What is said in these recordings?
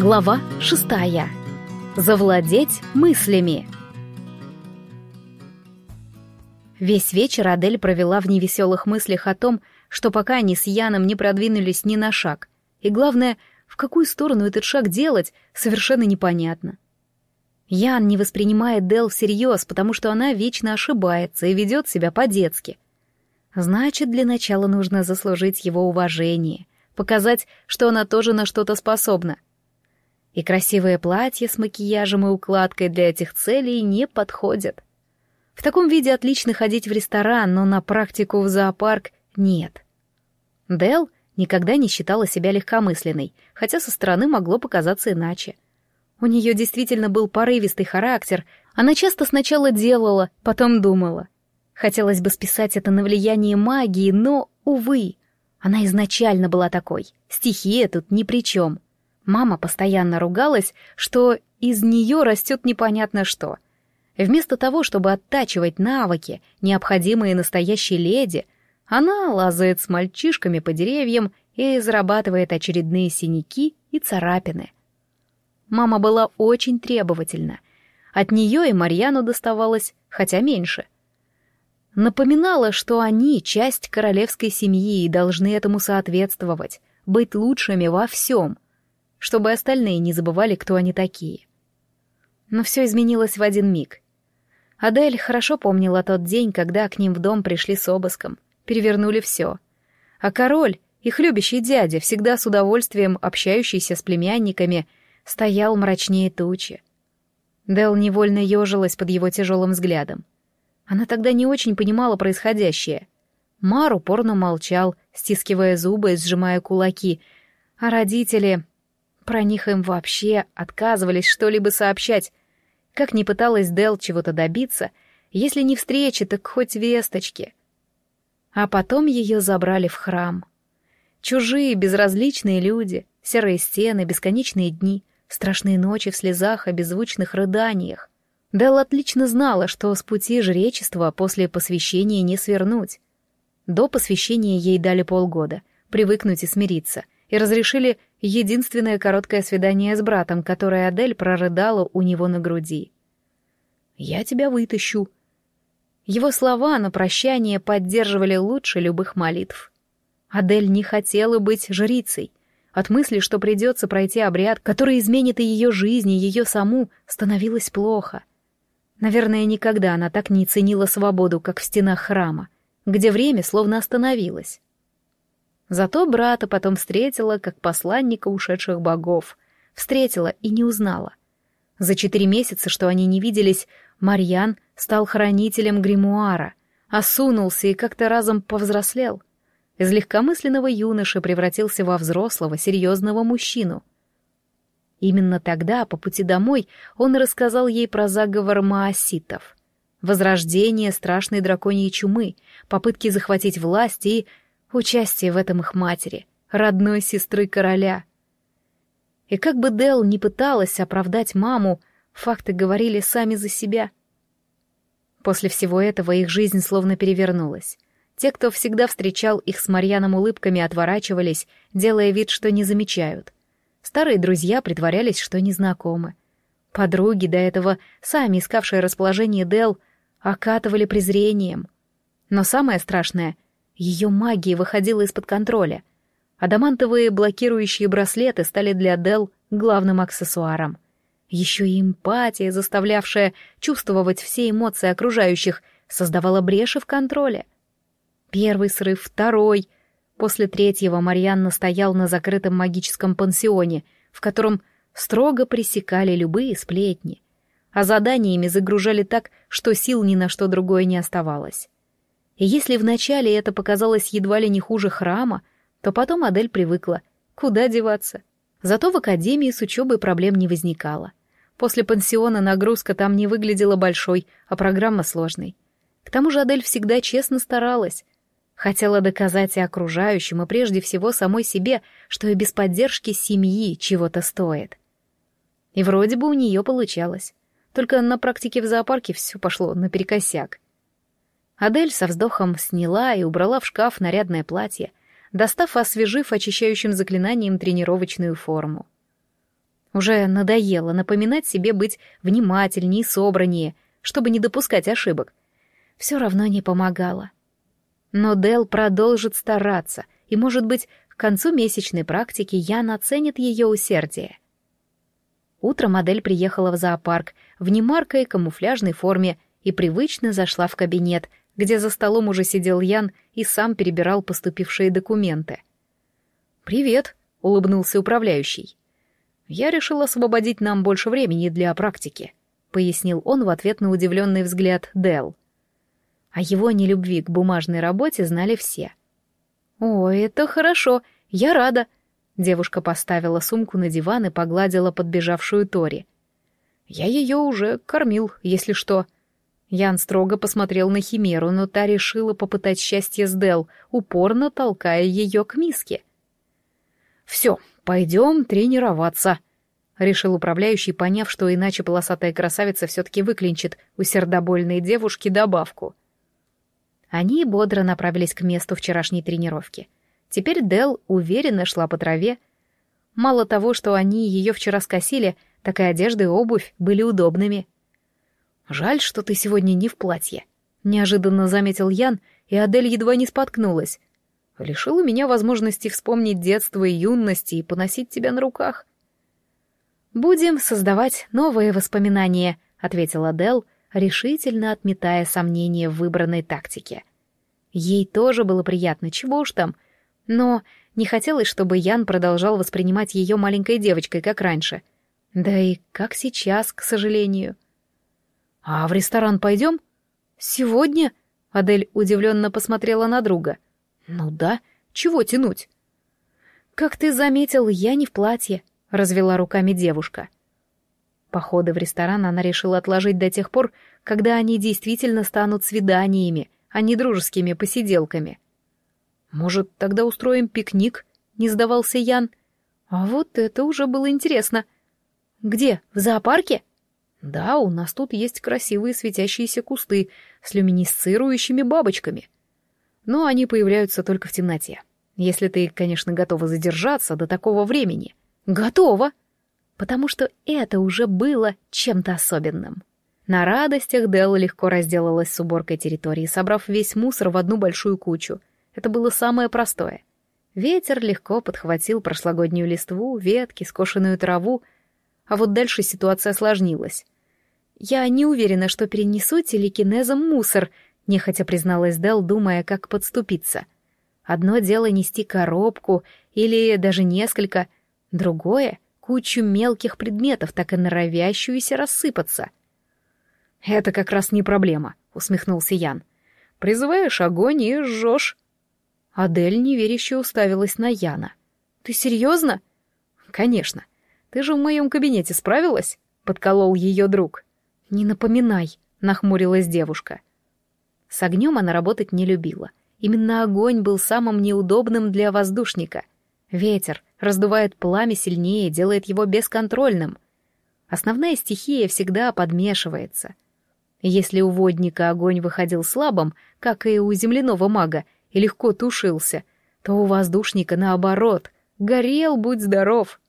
Глава шестая. Завладеть мыслями. Весь вечер Адель провела в невеселых мыслях о том, что пока они с Яном не продвинулись ни на шаг, и главное, в какую сторону этот шаг делать, совершенно непонятно. Ян не воспринимает Дел всерьез, потому что она вечно ошибается и ведет себя по-детски. Значит, для начала нужно заслужить его уважение, показать, что она тоже на что-то способна — и красивое платье с макияжем и укладкой для этих целей не подходят. В таком виде отлично ходить в ресторан, но на практику в зоопарк нет. Дел никогда не считала себя легкомысленной, хотя со стороны могло показаться иначе. У нее действительно был порывистый характер, она часто сначала делала, потом думала. Хотелось бы списать это на влияние магии, но, увы, она изначально была такой. Стихия тут ни при чем. Мама постоянно ругалась, что из нее растет непонятно что. Вместо того, чтобы оттачивать навыки, необходимые настоящей леди, она лазает с мальчишками по деревьям и зарабатывает очередные синяки и царапины. Мама была очень требовательна. От нее и Марьяну доставалось, хотя меньше. Напоминала, что они часть королевской семьи и должны этому соответствовать, быть лучшими во всем — чтобы остальные не забывали, кто они такие. Но все изменилось в один миг. Адель хорошо помнила тот день, когда к ним в дом пришли с обыском, перевернули все. А король, их любящий дядя, всегда с удовольствием общающийся с племянниками, стоял мрачнее тучи. Дел невольно ежилась под его тяжелым взглядом. Она тогда не очень понимала происходящее. Мар упорно молчал, стискивая зубы и сжимая кулаки, а родители про них им вообще отказывались что-либо сообщать. Как ни пыталась Дел чего-то добиться, если не встречи, так хоть весточки. А потом ее забрали в храм. Чужие, безразличные люди, серые стены, бесконечные дни, страшные ночи в слезах и беззвучных рыданиях. Дел отлично знала, что с пути жречества после посвящения не свернуть. До посвящения ей дали полгода, привыкнуть и смириться — и разрешили единственное короткое свидание с братом, которое Адель прорыдала у него на груди. «Я тебя вытащу». Его слова на прощание поддерживали лучше любых молитв. Адель не хотела быть жрицей. От мысли, что придется пройти обряд, который изменит и ее жизнь, и ее саму, становилось плохо. Наверное, никогда она так не ценила свободу, как в стенах храма, где время словно остановилось. Зато брата потом встретила как посланника ушедших богов. Встретила и не узнала. За четыре месяца, что они не виделись, Марьян стал хранителем гримуара, осунулся и как-то разом повзрослел. Из легкомысленного юноши превратился во взрослого, серьезного мужчину. Именно тогда, по пути домой, он рассказал ей про заговор маоситов. Возрождение страшной драконьей чумы, попытки захватить власть и Участие в этом их матери, родной сестры короля. И как бы Дел не пыталась оправдать маму, факты говорили сами за себя. После всего этого их жизнь словно перевернулась. Те, кто всегда встречал их с Марьяном улыбками, отворачивались, делая вид, что не замечают. Старые друзья притворялись, что не знакомы. Подруги, до этого сами искавшие расположение Дел, окатывали презрением. Но самое страшное — ее магия выходила из-под контроля. Адамантовые блокирующие браслеты стали для Дел главным аксессуаром. Еще и эмпатия, заставлявшая чувствовать все эмоции окружающих, создавала бреши в контроле. Первый срыв, второй. После третьего Марьян стоял на закрытом магическом пансионе, в котором строго пресекали любые сплетни, а заданиями загружали так, что сил ни на что другое не оставалось. И если вначале это показалось едва ли не хуже храма, то потом Адель привыкла. Куда деваться? Зато в академии с учебой проблем не возникало. После пансиона нагрузка там не выглядела большой, а программа сложной. К тому же Адель всегда честно старалась. Хотела доказать и окружающим, и прежде всего самой себе, что и без поддержки семьи чего-то стоит. И вроде бы у нее получалось. Только на практике в зоопарке все пошло наперекосяк. Адель со вздохом сняла и убрала в шкаф нарядное платье, достав и освежив очищающим заклинанием тренировочную форму. Уже надоело напоминать себе быть внимательнее и собраннее, чтобы не допускать ошибок. Все равно не помогало. Но Дел продолжит стараться, и, может быть, к концу месячной практики Ян оценит ее усердие. Утром модель приехала в зоопарк в немаркой камуфляжной форме и привычно зашла в кабинет, где за столом уже сидел Ян и сам перебирал поступившие документы. «Привет», — улыбнулся управляющий. «Я решил освободить нам больше времени для практики», — пояснил он в ответ на удивленный взгляд Дел. О его нелюбви к бумажной работе знали все. «О, это хорошо, я рада», Девушка поставила сумку на диван и погладила подбежавшую Тори. «Я ее уже кормил, если что». Ян строго посмотрел на Химеру, но та решила попытать счастье с Дел, упорно толкая ее к миске. «Все, пойдем тренироваться», — решил управляющий, поняв, что иначе полосатая красавица все-таки выклинчит у сердобольной девушки добавку. Они бодро направились к месту вчерашней тренировки — Теперь Дел уверенно шла по траве. Мало того, что они ее вчера скосили, так и одежда и обувь были удобными. «Жаль, что ты сегодня не в платье», — неожиданно заметил Ян, и Адель едва не споткнулась. «Лишила меня возможности вспомнить детство и юность и поносить тебя на руках». «Будем создавать новые воспоминания», — ответила Дел, решительно отметая сомнения в выбранной тактике. Ей тоже было приятно, чего уж там — но не хотелось, чтобы Ян продолжал воспринимать ее маленькой девочкой, как раньше. Да и как сейчас, к сожалению. «А в ресторан пойдем?» «Сегодня?» — Адель удивленно посмотрела на друга. «Ну да, чего тянуть?» «Как ты заметил, я не в платье», — развела руками девушка. Походы в ресторан она решила отложить до тех пор, когда они действительно станут свиданиями, а не дружескими посиделками. «Может, тогда устроим пикник?» — не сдавался Ян. «А вот это уже было интересно. Где, в зоопарке?» «Да, у нас тут есть красивые светящиеся кусты с люминесцирующими бабочками. Но они появляются только в темноте. Если ты, конечно, готова задержаться до такого времени». «Готова!» Потому что это уже было чем-то особенным. На радостях Делла легко разделалась с уборкой территории, собрав весь мусор в одну большую кучу — это было самое простое. Ветер легко подхватил прошлогоднюю листву, ветки, скошенную траву, а вот дальше ситуация осложнилась. «Я не уверена, что перенесу телекинезом мусор», — нехотя призналась Дел, думая, как подступиться. «Одно дело нести коробку или даже несколько, другое — кучу мелких предметов, так и норовящуюся рассыпаться». «Это как раз не проблема», — усмехнулся Ян. «Призываешь огонь и жжешь». Адель неверяще уставилась на Яна. «Ты серьезно?» «Конечно. Ты же в моем кабинете справилась?» — подколол ее друг. «Не напоминай», — нахмурилась девушка. С огнем она работать не любила. Именно огонь был самым неудобным для воздушника. Ветер раздувает пламя сильнее, делает его бесконтрольным. Основная стихия всегда подмешивается. Если у водника огонь выходил слабым, как и у земляного мага, и легко тушился, то у воздушника наоборот, горел, будь здоров.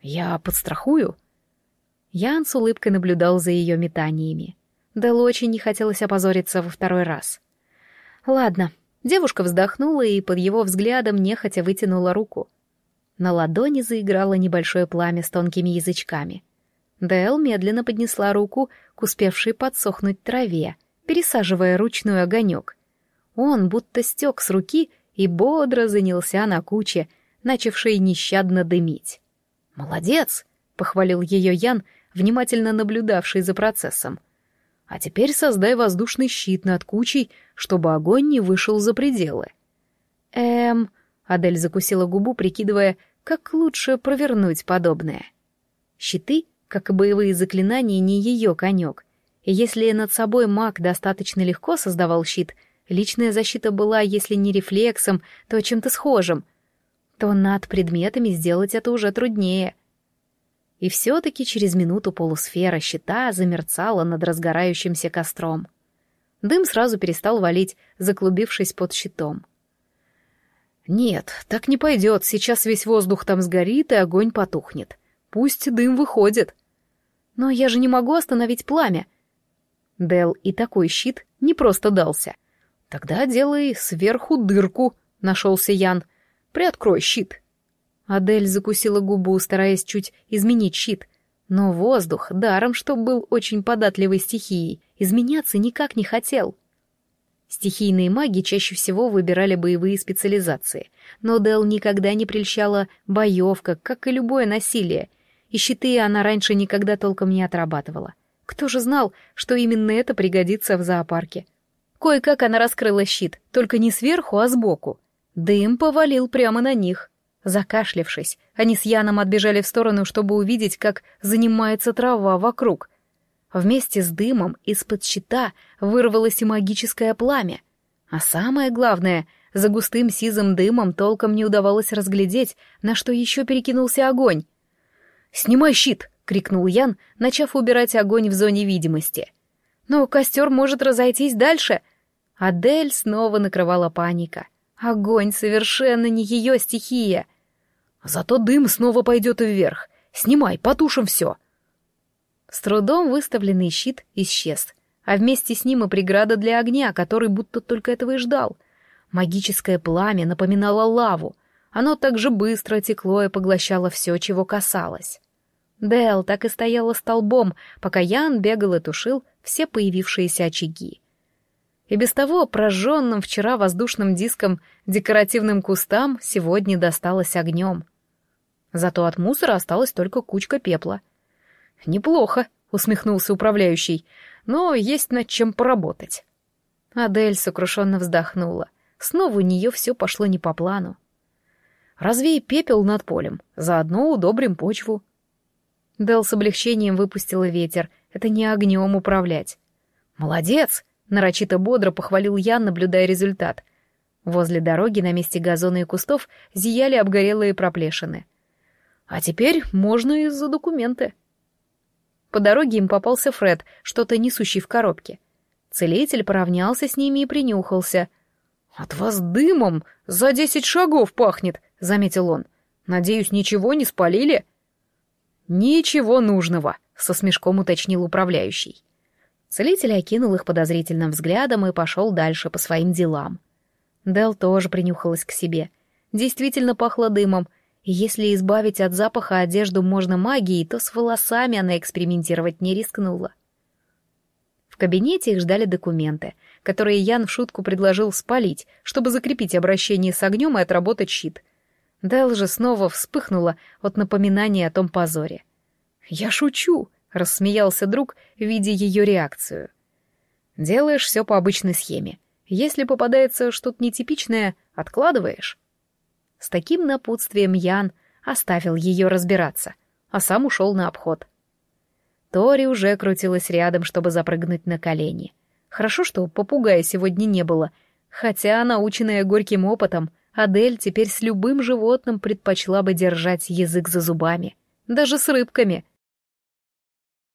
Я подстрахую. Ян с улыбкой наблюдал за ее метаниями. Дэл очень не хотелось опозориться во второй раз. Ладно, девушка вздохнула и под его взглядом нехотя вытянула руку. На ладони заиграло небольшое пламя с тонкими язычками. Дэл медленно поднесла руку к успевшей подсохнуть траве, пересаживая ручной огонек. Он будто стек с руки и бодро занялся на куче, начавшей нещадно дымить. «Молодец!» — похвалил ее Ян, внимательно наблюдавший за процессом. «А теперь создай воздушный щит над кучей, чтобы огонь не вышел за пределы». «Эм...» — Адель закусила губу, прикидывая, как лучше провернуть подобное. Щиты, как и боевые заклинания, не ее конек. И если над собой маг достаточно легко создавал щит — Личная защита была, если не рефлексом, то чем-то схожим. То над предметами сделать это уже труднее. И все-таки через минуту полусфера щита замерцала над разгорающимся костром. Дым сразу перестал валить, заклубившись под щитом. «Нет, так не пойдет, сейчас весь воздух там сгорит, и огонь потухнет», Пусть дым выходит. Но я же не могу остановить пламя. Дел и такой щит не просто дался. Тогда делай сверху дырку, нашелся Ян. Приоткрой щит. Адель закусила губу, стараясь чуть изменить щит. Но воздух, даром что был очень податливой стихией, изменяться никак не хотел. Стихийные маги чаще всего выбирали боевые специализации, но Дел никогда не прельщала боевка, как и любое насилие, и щиты она раньше никогда толком не отрабатывала. Кто же знал, что именно это пригодится в зоопарке? Кое-как она раскрыла щит, только не сверху, а сбоку. Дым повалил прямо на них. Закашлявшись, они с Яном отбежали в сторону, чтобы увидеть, как занимается трава вокруг — Вместе с дымом из-под щита вырвалось и магическое пламя. А самое главное, за густым сизым дымом толком не удавалось разглядеть, на что еще перекинулся огонь. «Снимай щит!» — крикнул Ян, начав убирать огонь в зоне видимости. «Но костер может разойтись дальше!» Адель снова накрывала паника. Огонь совершенно не ее стихия. «Зато дым снова пойдет вверх. Снимай, потушим все!» С трудом выставленный щит исчез, а вместе с ним и преграда для огня, который будто только этого и ждал. Магическое пламя напоминало лаву. Оно так же быстро текло и поглощало все, чего касалось. Дэл так и стояла столбом, пока Ян бегал и тушил все появившиеся очаги. И без того прожженным вчера воздушным диском декоративным кустам сегодня досталось огнем. Зато от мусора осталась только кучка пепла — «Неплохо», — усмехнулся управляющий, — «но есть над чем поработать». Адель сокрушенно вздохнула. Снова у нее все пошло не по плану. «Развей пепел над полем, заодно удобрим почву». Дел с облегчением выпустила ветер. Это не огнем управлять. «Молодец!» — нарочито бодро похвалил Ян, наблюдая результат. Возле дороги на месте газона и кустов зияли обгорелые проплешины. «А теперь можно и за документы». По дороге им попался Фред, что-то несущий в коробке. Целитель поравнялся с ними и принюхался. «От вас дымом за десять шагов пахнет», — заметил он. «Надеюсь, ничего не спалили?» «Ничего нужного», — со смешком уточнил управляющий. Целитель окинул их подозрительным взглядом и пошел дальше по своим делам. Дел тоже принюхалась к себе. Действительно пахло дымом, если избавить от запаха одежду можно магией, то с волосами она экспериментировать не рискнула. В кабинете их ждали документы, которые Ян в шутку предложил спалить, чтобы закрепить обращение с огнем и отработать щит. Дэл же снова вспыхнула от напоминания о том позоре. «Я шучу», — рассмеялся друг, видя ее реакцию. «Делаешь все по обычной схеме. Если попадается что-то нетипичное, откладываешь». С таким напутствием Ян оставил ее разбираться, а сам ушел на обход. Тори уже крутилась рядом, чтобы запрыгнуть на колени. Хорошо, что попугая сегодня не было, хотя, наученная горьким опытом, Адель теперь с любым животным предпочла бы держать язык за зубами, даже с рыбками —